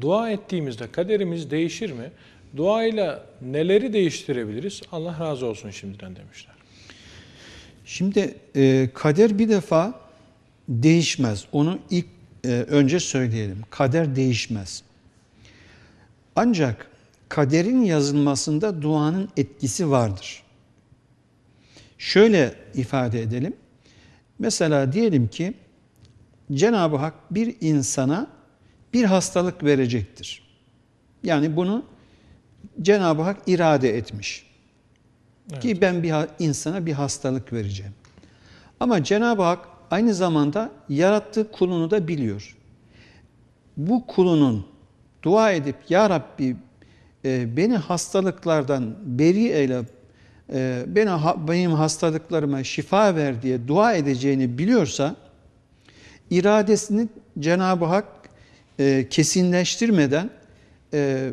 Dua ettiğimizde kaderimiz değişir mi? Duayla neleri değiştirebiliriz? Allah razı olsun şimdiden demişler. Şimdi e, kader bir defa değişmez. Onu ilk e, önce söyleyelim. Kader değişmez. Ancak kaderin yazılmasında duanın etkisi vardır. Şöyle ifade edelim. Mesela diyelim ki Cenab-ı Hak bir insana bir hastalık verecektir. Yani bunu Cenab-ı Hak irade etmiş. Evet. Ki ben bir insana bir hastalık vereceğim. Ama Cenab-ı Hak aynı zamanda yarattığı kulunu da biliyor. Bu kulunun dua edip Ya Rabbi e, beni hastalıklardan beri eyle, e, beni, benim hastalıklarıma şifa ver diye dua edeceğini biliyorsa iradesini Cenab-ı Hak e, kesinleştirmeden e,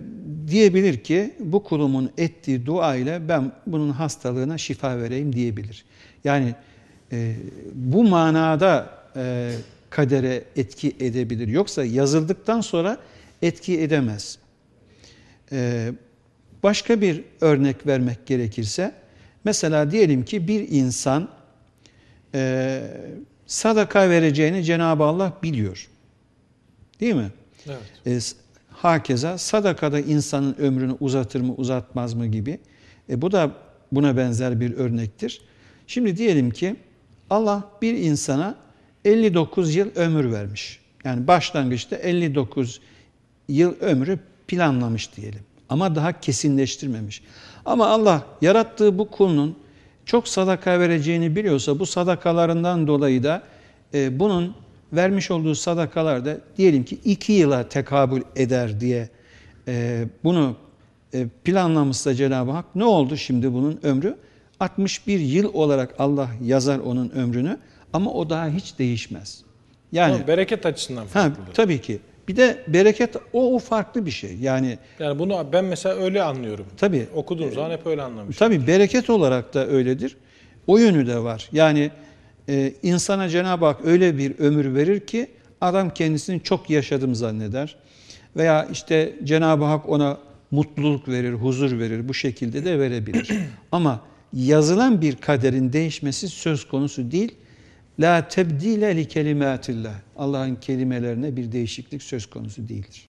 diyebilir ki bu kulumun ettiği dua ile ben bunun hastalığına şifa vereyim diyebilir. Yani e, bu manada e, kadere etki edebilir. Yoksa yazıldıktan sonra etki edemez. E, başka bir örnek vermek gerekirse, mesela diyelim ki bir insan e, sadaka vereceğini Cenab-ı Allah biliyor. Değil mi? Evet. E, hakeza sadakada insanın ömrünü uzatır mı uzatmaz mı gibi. E, bu da buna benzer bir örnektir. Şimdi diyelim ki Allah bir insana 59 yıl ömür vermiş. Yani başlangıçta 59 yıl ömrü planlamış diyelim. Ama daha kesinleştirmemiş. Ama Allah yarattığı bu kulunun çok sadaka vereceğini biliyorsa bu sadakalarından dolayı da e, bunun vermiş olduğu sadakalar da diyelim ki iki yıla tekabül eder diye e, bunu e, planlamışsa Cenab-ı Hak ne oldu şimdi bunun ömrü? 61 yıl olarak Allah yazar onun ömrünü ama o daha hiç değişmez. Yani Ama bereket açısından ha, farklı. tabii ki. Bir de bereket o, o farklı bir şey. Yani Yani bunu ben mesela öyle anlıyorum. tabii Okuduğum zaman hep öyle anlamıştım. Tabii bereket olarak da öyledir. O yönü de var. Yani e, insana Cenab-ı Hak öyle bir ömür verir ki adam kendisini çok yaşadım zanneder. Veya işte Cenab-ı Hak ona mutluluk verir, huzur verir. Bu şekilde de verebilir. Ama yazılan bir kaderin değişmesi söz konusu değil. La tebdile li kelimatillah. Allah'ın kelimelerine bir değişiklik söz konusu değildir.